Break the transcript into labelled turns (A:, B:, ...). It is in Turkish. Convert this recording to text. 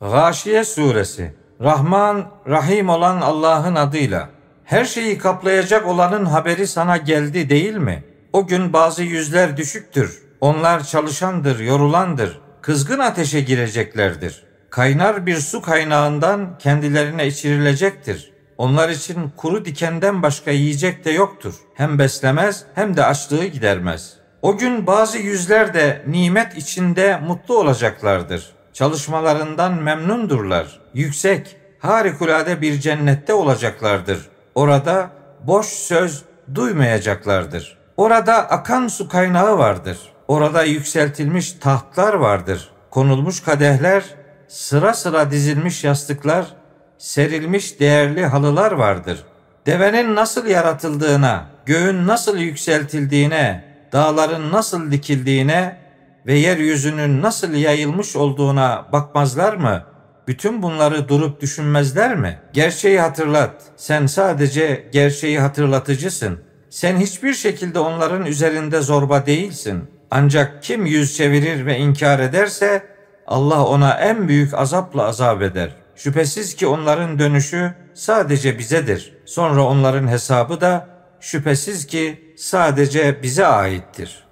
A: Gâşiye suresi Rahman, Rahim olan Allah'ın adıyla. Her şeyi kaplayacak olanın haberi sana geldi değil mi? O gün bazı yüzler düşüktür. Onlar çalışandır, yorulandır. Kızgın ateşe gireceklerdir. Kaynar bir su kaynağından kendilerine içirilecektir. Onlar için kuru dikenden başka yiyecek de yoktur. Hem beslemez hem de açlığı gidermez. O gün bazı yüzler de nimet içinde mutlu olacaklardır. Çalışmalarından memnundurlar. Yüksek, harikulade bir cennette olacaklardır. Orada boş söz duymayacaklardır. Orada akan su kaynağı vardır. Orada yükseltilmiş tahtlar vardır. Konulmuş kadehler, sıra sıra dizilmiş yastıklar, serilmiş değerli halılar vardır. Devenin nasıl yaratıldığına, göğün nasıl yükseltildiğine, dağların nasıl dikildiğine ve yeryüzünün nasıl yayılmış olduğuna bakmazlar mı? Bütün bunları durup düşünmezler mi? Gerçeği hatırlat. Sen sadece gerçeği hatırlatıcısın. Sen hiçbir şekilde onların üzerinde zorba değilsin. Ancak kim yüz çevirir ve inkar ederse Allah ona en büyük azapla azap eder. Şüphesiz ki onların dönüşü sadece bizedir. Sonra onların hesabı da şüphesiz ki sadece bize aittir.''